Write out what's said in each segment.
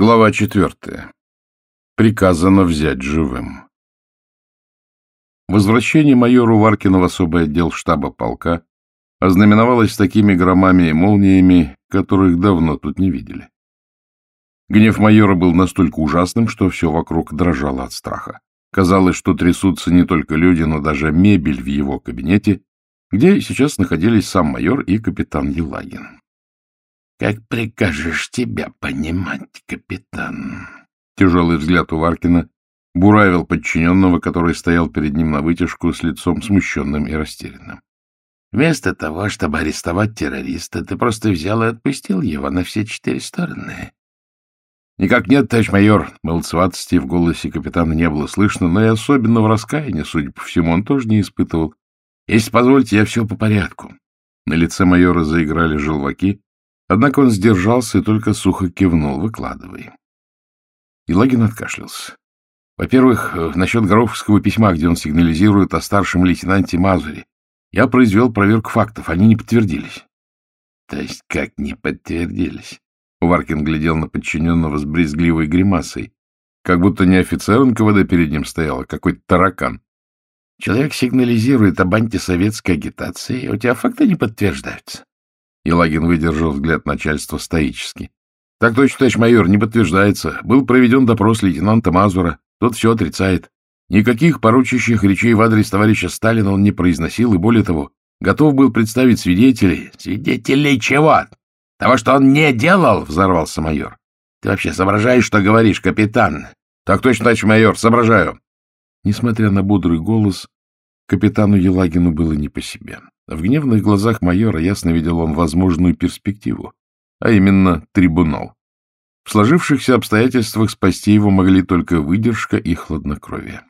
Глава четвертая. Приказано взять живым. Возвращение майора Варкина в особый отдел штаба полка ознаменовалось такими громами и молниями, которых давно тут не видели. Гнев майора был настолько ужасным, что все вокруг дрожало от страха. Казалось, что трясутся не только люди, но даже мебель в его кабинете, где сейчас находились сам майор и капитан Елагин. — Как прикажешь тебя понимать, капитан? Тяжелый взгляд у Варкина буравил подчиненного, который стоял перед ним на вытяжку с лицом смущенным и растерянным. Вместо того, чтобы арестовать террориста, ты просто взял и отпустил его на все четыре стороны. — Никак нет, товарищ майор. Молодцеватости в голосе капитана не было слышно, но и особенного раскаяния, судя по всему, он тоже не испытывал. Если позвольте, я все по порядку. На лице майора заиграли желваки, Однако он сдержался и только сухо кивнул. Выкладывай. Елагин откашлялся. Во-первых, э, насчет Горовского письма, где он сигнализирует о старшем лейтенанте Мазуре. Я произвел проверку фактов, они не подтвердились. — То есть как не подтвердились? Уваркин глядел на подчиненного с брезгливой гримасой, как будто не офицер НКВД перед ним стоял, а какой-то таракан. Человек сигнализирует об антисоветской агитации, а у тебя факты не подтверждаются. Елагин выдержал взгляд начальства стоически. — Так точно, товарищ майор, не подтверждается. Был проведен допрос лейтенанта Мазура. Тот все отрицает. Никаких поручащих речей в адрес товарища Сталина он не произносил, и более того, готов был представить свидетелей. — Свидетелей чего? Того, что он не делал? — взорвался майор. — Ты вообще соображаешь, что говоришь, капитан? — Так точно, товарищ майор, соображаю. Несмотря на бодрый голос, капитану Елагину было не по себе. В гневных глазах майора ясно видел он возможную перспективу, а именно трибунал. В сложившихся обстоятельствах спасти его могли только выдержка и хладнокровие.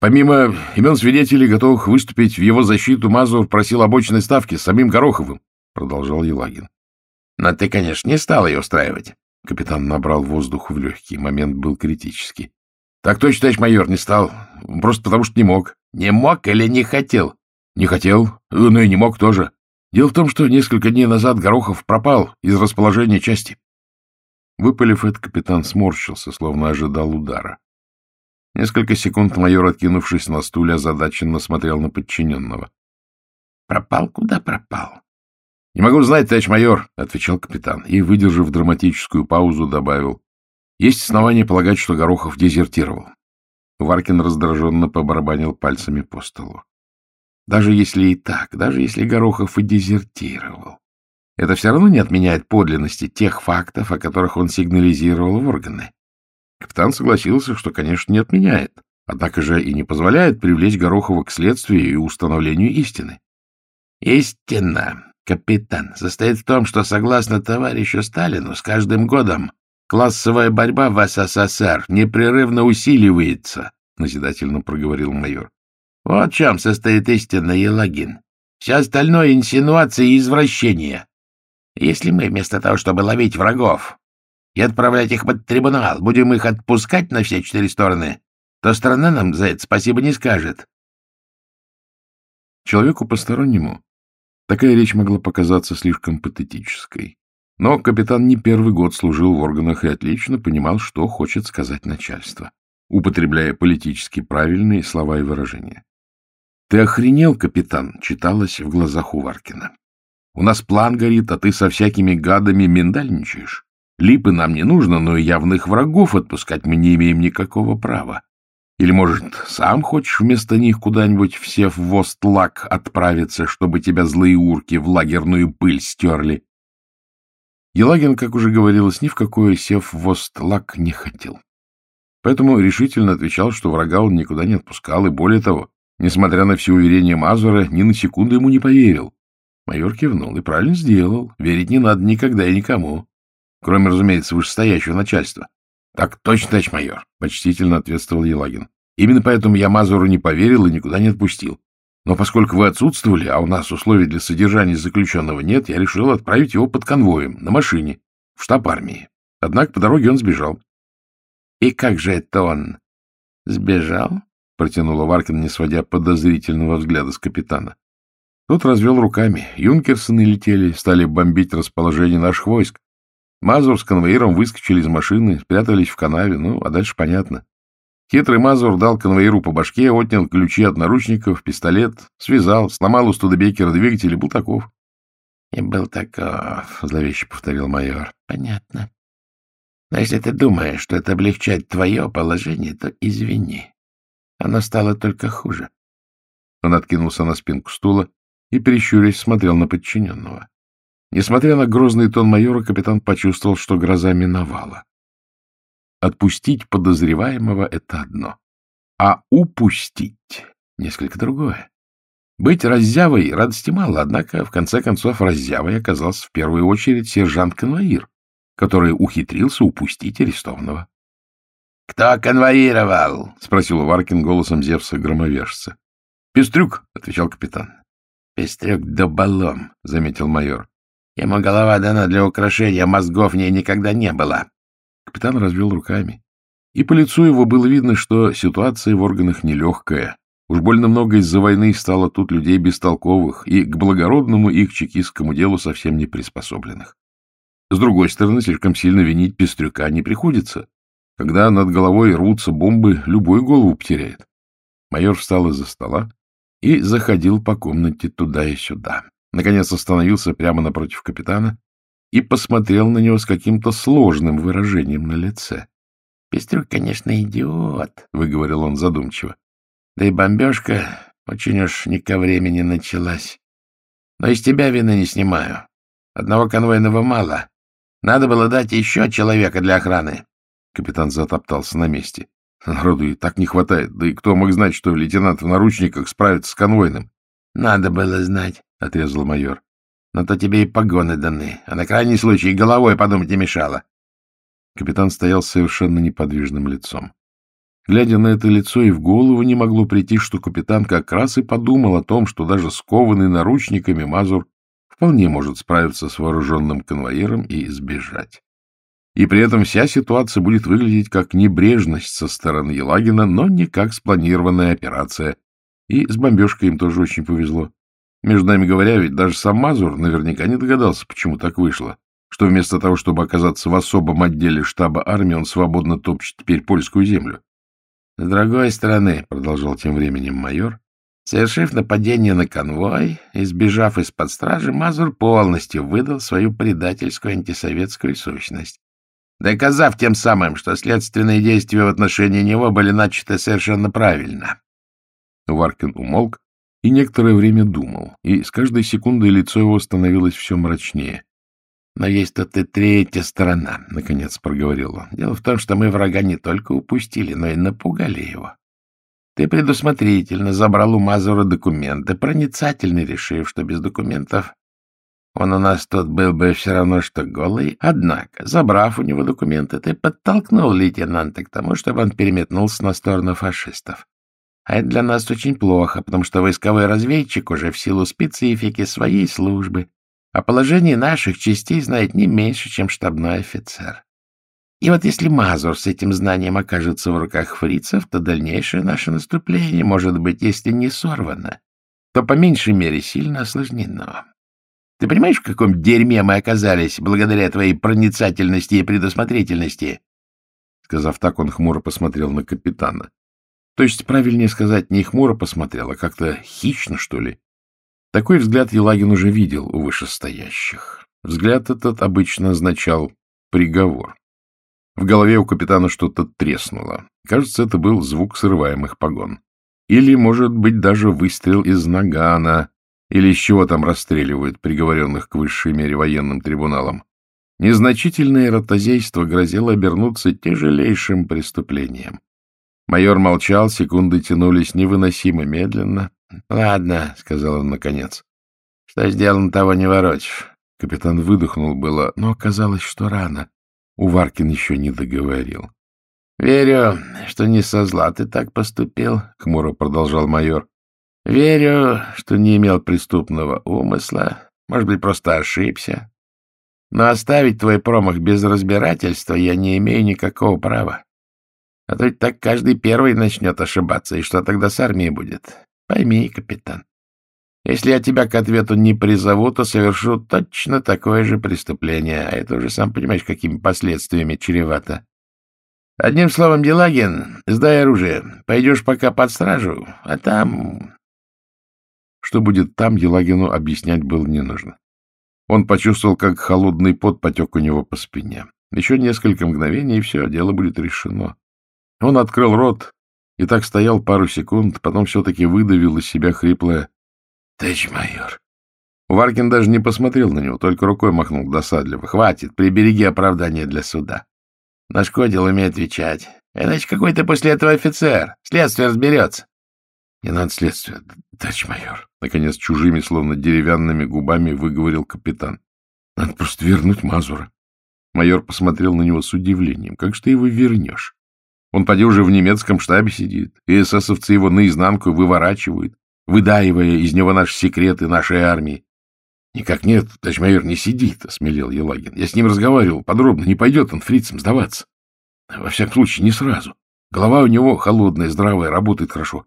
Помимо имен свидетелей, готовых выступить в его защиту, Мазур просил обочной ставки с самим Гороховым, — продолжал Елагин. — Но ты, конечно, не стал ее устраивать. Капитан набрал воздух в легкий. Момент был критический. — Так точно, товарищ майор, не стал. Просто потому что не мог. — Не мог или не хотел? Не хотел, но и не мог тоже. Дело в том, что несколько дней назад Горохов пропал из расположения части. Выпалив это, капитан сморщился, словно ожидал удара. Несколько секунд майор, откинувшись на стуле, озадаченно смотрел на подчиненного. — Пропал? Куда пропал? — Не могу знать, товарищ майор, — отвечал капитан, и, выдержав драматическую паузу, добавил. — Есть основания полагать, что Горохов дезертировал. Варкин раздраженно побарабанил пальцами по столу. Даже если и так, даже если Горохов и дезертировал, это все равно не отменяет подлинности тех фактов, о которых он сигнализировал в органы. Капитан согласился, что, конечно, не отменяет, однако же и не позволяет привлечь Горохова к следствию и установлению истины. Истина, капитан, состоит в том, что, согласно товарищу Сталину, с каждым годом классовая борьба в СССР непрерывно усиливается, — назидательно проговорил майор. Вот чем состоит истина, Елагин. Все остальное — инсинуации и извращения. Если мы вместо того, чтобы ловить врагов и отправлять их под трибунал, будем их отпускать на все четыре стороны, то страна нам за это спасибо не скажет. Человеку постороннему такая речь могла показаться слишком патетической. Но капитан не первый год служил в органах и отлично понимал, что хочет сказать начальство, употребляя политически правильные слова и выражения. «Ты охренел, капитан?» — читалось в глазах Уваркина. «У нас план горит, а ты со всякими гадами миндальничаешь. Липы нам не нужно, но и явных врагов отпускать мы не имеем никакого права. Или, может, сам хочешь вместо них куда-нибудь все в Востлак отправиться, чтобы тебя злые урки в лагерную пыль стерли?» Елагин, как уже говорилось, ни в какой сев Востлак не хотел. Поэтому решительно отвечал, что врага он никуда не отпускал, и более того, Несмотря на все уверения Мазура, ни на секунду ему не поверил. Майор кивнул и правильно сделал. Верить не надо никогда и никому. Кроме, разумеется, вышестоящего начальства. — Так точно, товарищ майор, — почтительно ответствовал Елагин. — Именно поэтому я Мазуру не поверил и никуда не отпустил. Но поскольку вы отсутствовали, а у нас условий для содержания заключенного нет, я решил отправить его под конвоем, на машине, в штаб армии. Однако по дороге он сбежал. — И как же это он сбежал? — протянула Варкин, не сводя подозрительного взгляда с капитана. Тот развел руками. Юнкерсоны летели, стали бомбить расположение наших войск. Мазур с конвоиром выскочили из машины, спрятались в канаве, ну, а дальше понятно. Хитрый Мазур дал конвоиру по башке, отнял ключи от наручников, пистолет, связал, сломал у Студебекера двигатель и был таков. — И был таков, — зловеще повторил майор. — Понятно. Но если ты думаешь, что это облегчает твое положение, то извини. Оно стало только хуже. Он откинулся на спинку стула и, прищурясь, смотрел на подчиненного. Несмотря на грозный тон майора, капитан почувствовал, что гроза миновала. Отпустить подозреваемого — это одно, а упустить — несколько другое. Быть раззявой радости мало, однако, в конце концов, раззявой оказался в первую очередь сержант Конвоир, который ухитрился упустить арестованного. — Кто конвоировал? — спросил Уваркин голосом Зевса-громовержца. — Пестрюк, — отвечал капитан. — Пестрюк доболом, — заметил майор. — Ему голова дана для украшения, мозгов в ней никогда не было. Капитан развел руками. И по лицу его было видно, что ситуация в органах нелегкая. Уж больно много из-за войны стало тут людей бестолковых и к благородному их чекистскому делу совсем не приспособленных. С другой стороны, слишком сильно винить Пестрюка не приходится. Когда над головой рвутся бомбы, любой голову потеряет. Майор встал из-за стола и заходил по комнате туда и сюда. Наконец остановился прямо напротив капитана и посмотрел на него с каким-то сложным выражением на лице. — Пестрюк, конечно, идиот, — выговорил он задумчиво. — Да и бомбежка очень уж не ко времени началась. Но из тебя вины не снимаю. Одного конвойного мало. Надо было дать еще человека для охраны. Капитан затоптался на месте. Народу и так не хватает. Да и кто мог знать, что лейтенант в наручниках справится с конвойным? — Надо было знать, — отрезал майор. Но то тебе и погоны даны, а на крайний случай и головой подумать не мешало. Капитан стоял с совершенно неподвижным лицом. Глядя на это лицо, и в голову не могло прийти, что капитан как раз и подумал о том, что даже скованный наручниками Мазур вполне может справиться с вооруженным конвоиром и сбежать. И при этом вся ситуация будет выглядеть как небрежность со стороны Елагина, но не как спланированная операция. И с бомбежкой им тоже очень повезло. Между нами говоря, ведь даже сам Мазур наверняка не догадался, почему так вышло, что вместо того, чтобы оказаться в особом отделе штаба армии, он свободно топчет теперь польскую землю. — С другой стороны, — продолжал тем временем майор, совершив нападение на конвой и сбежав из-под стражи, Мазур полностью выдал свою предательскую антисоветскую сущность, доказав тем самым, что следственные действия в отношении него были начаты совершенно правильно. Варкин умолк, и некоторое время думал, и с каждой секундой лицо его становилось все мрачнее. — Но есть тут и третья сторона, — наконец проговорил он. — Дело в том, что мы врага не только упустили, но и напугали его. Ты предусмотрительно забрал у Мазура документы, проницательно решив, что без документов он у нас тут был бы все равно, что голый. Однако, забрав у него документы, ты подтолкнул лейтенанта к тому, чтобы он переметнулся на сторону фашистов. А это для нас очень плохо, потому что войсковой разведчик уже в силу специфики своей службы о положении наших частей знает не меньше, чем штабной офицер. И вот если Мазур с этим знанием окажется в руках фрицев, то дальнейшее наше наступление может быть, если не сорвано, то по меньшей мере сильно осложнено. Ты понимаешь, в каком дерьме мы оказались благодаря твоей проницательности и предусмотрительности? Сказав так, он хмуро посмотрел на капитана. То есть, правильнее сказать, не хмуро посмотрел, а как-то хищно, что ли. Такой взгляд Елагин уже видел у вышестоящих. Взгляд этот обычно означал приговор. В голове у капитана что-то треснуло. Кажется, это был звук срываемых погон. Или, может быть, даже выстрел из нагана, или из чего там расстреливают приговоренных к высшей мере военным трибуналам. Незначительное ротозейство грозило обернуться тяжелейшим преступлением. Майор молчал, секунды тянулись невыносимо медленно. — Ладно, — сказал он наконец. — Что сделано, того не ворочишь. Капитан выдохнул было, но оказалось, что рано. Уваркин еще не договорил. — Верю, что не со зла ты так поступил, — хмуро продолжал майор. — Верю, что не имел преступного умысла, может быть, просто ошибся. Но оставить твой промах без разбирательства я не имею никакого права. А то ведь так каждый первый начнет ошибаться, и что тогда с армией будет? Пойми, капитан. Если я тебя к ответу не призову, то совершу точно такое же преступление, а это уже сам понимаешь, какими последствиями чревато. Одним словом, Делагин, сдай оружие, пойдешь пока под стражу, а там... Что будет там, Елагину объяснять было не нужно. Он почувствовал, как холодный пот потек у него по спине. Еще несколько мгновений, и все, дело будет решено. Он открыл рот и так стоял пару секунд, потом все-таки выдавил из себя хриплое «Товарищ майор». Варкин даже не посмотрел на него, только рукой махнул досадливо. «Хватит, прибереги оправдание для суда. Нашкодил, умей отвечать. Иначе какой ты после этого офицер? Следствие разберется». «Не надо следствия, товарищ майор», — наконец чужими, словно деревянными губами выговорил капитан. «Надо просто вернуть Мазура». Майор посмотрел на него с удивлением. «Как же ты его вернешь? Он, поди, уже в немецком штабе сидит, и эсэсовцы его наизнанку выворачивают, выдаивая из него наши секреты нашей армии. — Никак нет, товарищ майор, не сидит, — осмелел Елагин. Я с ним разговаривал подробно, не пойдет он фрицам сдаваться. Во всяком случае, не сразу. Голова у него холодная, здравая, работает хорошо.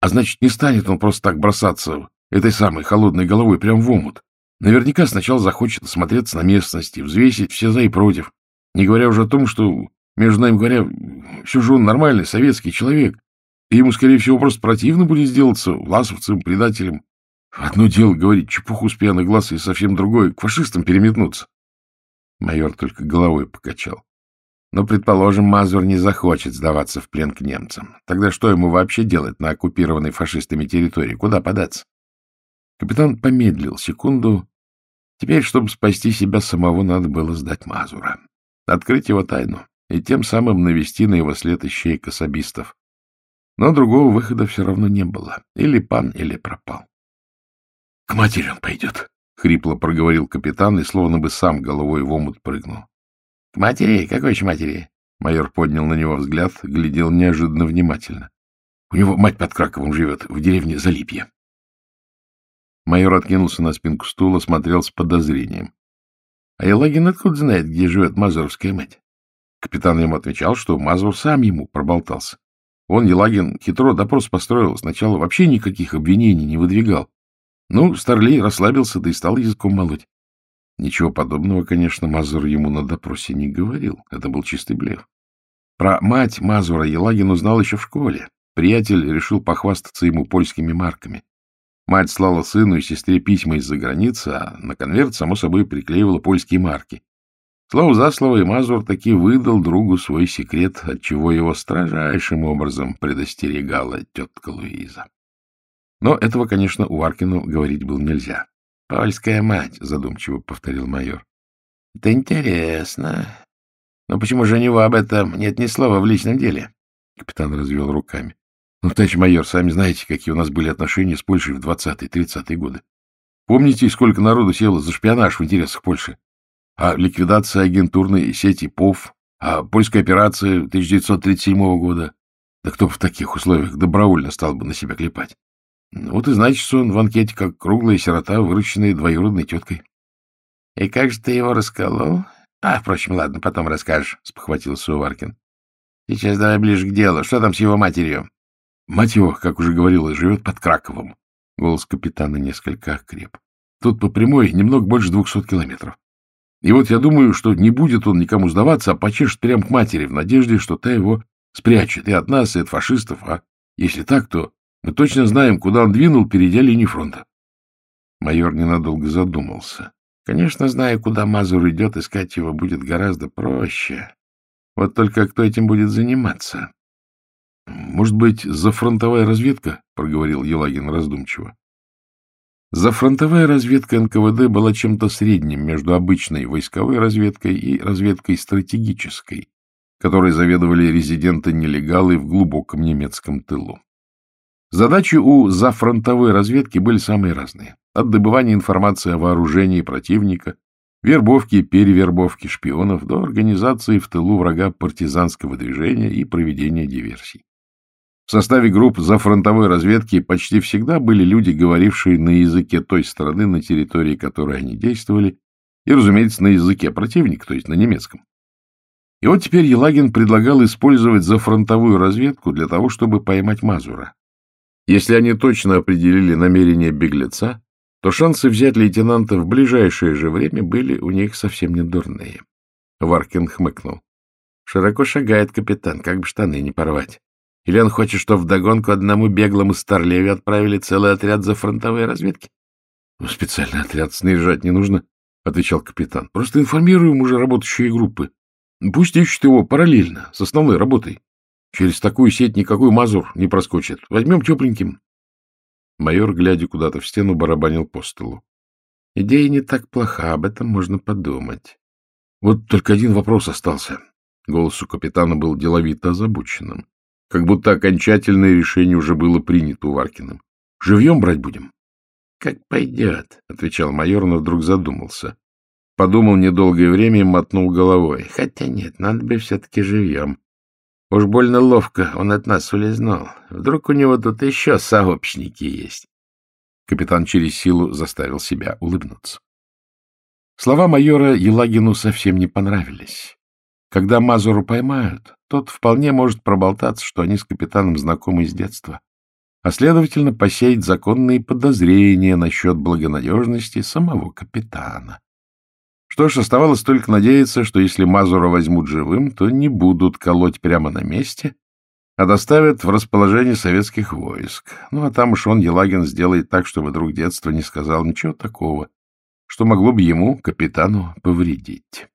А значит, не станет он просто так бросаться этой самой холодной головой прямо в омут. Наверняка сначала захочет осмотреться на местности, взвесить все за и против. Не говоря уже о том, что, между нами говоря, все же он нормальный советский человек. И ему, скорее всего, просто противно будет сделаться власовцем, предателем. Одно дело говорить чепуху с пьяных глаз, и совсем другое — к фашистам переметнуться. Майор только головой покачал. Но, предположим, Мазур не захочет сдаваться в плен к немцам. Тогда что ему вообще делать на оккупированной фашистами территории? Куда податься? Капитан помедлил секунду. Теперь, чтобы спасти себя самого, надо было сдать Мазура. Открыть его тайну и тем самым навести на его след ищейк особистов. Но другого выхода все равно не было. Или пан, или пропал. — К матери он пойдет, — хрипло проговорил капитан и словно бы сам головой в омут прыгнул. — К матери? Какой еще матери? Майор поднял на него взгляд, глядел неожиданно внимательно. — У него мать под Краковым живет, в деревне Залипье. Майор откинулся на спинку стула, смотрел с подозрением. — А Елагин откуда знает, где живет мазуровская мать? Капитан ему отвечал, что Мазур сам ему проболтался. Он, Елагин, хитро допрос построил, сначала вообще никаких обвинений не выдвигал. Ну, Старлей расслабился, да и стал языком молоть. Ничего подобного, конечно, Мазур ему на допросе не говорил. Это был чистый блеф. Про мать Мазура Елагин узнал еще в школе. Приятель решил похвастаться ему польскими марками. Мать слала сыну и сестре письма из-за границы, а на конверт, само собой, приклеивала польские марки. Слово за слово, и Мазур таки выдал другу свой секрет, от чего его строжайшим образом предостерегала тетка Луиза. Но этого, конечно, у Варкину говорить было нельзя. — Польская мать, — задумчиво повторил майор. — Это интересно. Но почему же у него об этом нет ни слова в личном деле? Капитан развел руками. — Ну, товарищ майор, сами знаете, какие у нас были отношения с Польшей в 20-30-е годы. Помните, сколько народу село за шпионаж в интересах Польши? а ликвидация агентурной сети ПОВ, а польская операция 1937 года. Да кто в таких условиях добровольно стал бы на себя клепать? Вот и значит, он в анкете как круглая сирота, выращенная двоюродной теткой. — И как же ты его расколол? А, впрочем, ладно, потом расскажешь, — спохватился Уваркин. — Сейчас давай ближе к делу. Что там с его матерью? — Мать его, как уже говорила, живет под Краковом. Голос капитана несколько окреп. Тут по прямой немного больше двухсот километров. И вот я думаю, что не будет он никому сдаваться, а почешет прямо к матери в надежде, что та его спрячет и от нас, и от фашистов. А если так, то мы точно знаем, куда он двинул, перейдя линию фронта. Майор ненадолго задумался. Конечно, зная, куда Мазур идет, искать его будет гораздо проще. Вот только кто этим будет заниматься? — Может быть, зафронтовая разведка? — проговорил Елагин раздумчиво. Зафронтовая разведка НКВД была чем-то средним между обычной войсковой разведкой и разведкой стратегической, которой заведовали резиденты-нелегалы в глубоком немецком тылу. Задачи у зафронтовой разведки были самые разные. От добывания информации о вооружении противника, вербовки и перевербовки шпионов до организации в тылу врага партизанского движения и проведения диверсий. В составе групп зафронтовой разведки почти всегда были люди, говорившие на языке той страны, на территории которой они действовали, и, разумеется, на языке противника, то есть на немецком. И вот теперь Елагин предлагал использовать зафронтовую разведку для того, чтобы поймать Мазура. Если они точно определили намерение беглеца, то шансы взять лейтенанта в ближайшее же время были у них совсем не дурные. Варкин хмыкнул. Широко шагает капитан, как бы штаны не порвать. Или он хочет, чтобы вдогонку одному беглому старлеве отправили целый отряд за фронтовые разведки? Ну, — Специальный отряд снаряжать не нужно, — отвечал капитан. — Просто информируем уже работающие группы. Пусть ищут его параллельно, с основной работой. Через такую сеть никакой мазур не проскочит. Возьмем тепленьким. Майор, глядя куда-то в стену, барабанил по столу. Идея не так плоха, об этом можно подумать. Вот только один вопрос остался. Голос у капитана был деловито озабоченным. Как будто окончательное решение уже было принято у Варкиным. Живьем брать будем? — Как пойдет, — отвечал майор, но вдруг задумался. Подумал недолгое время и мотнул головой. Хотя нет, надо бы все-таки живьем. Уж больно ловко он от нас улизнул. Вдруг у него тут еще сообщники есть. Капитан через силу заставил себя улыбнуться. Слова майора Елагину совсем не понравились. Когда Мазуру поймают, тот вполне может проболтаться, что они с капитаном знакомы с детства, а, следовательно, посеять законные подозрения насчет благонадежности самого капитана. Что ж, оставалось только надеяться, что если Мазура возьмут живым, то не будут колоть прямо на месте, а доставят в расположение советских войск. Ну, а там уж он, Елагин, сделает так, чтобы друг детства не сказал ничего такого, что могло бы ему, капитану, повредить.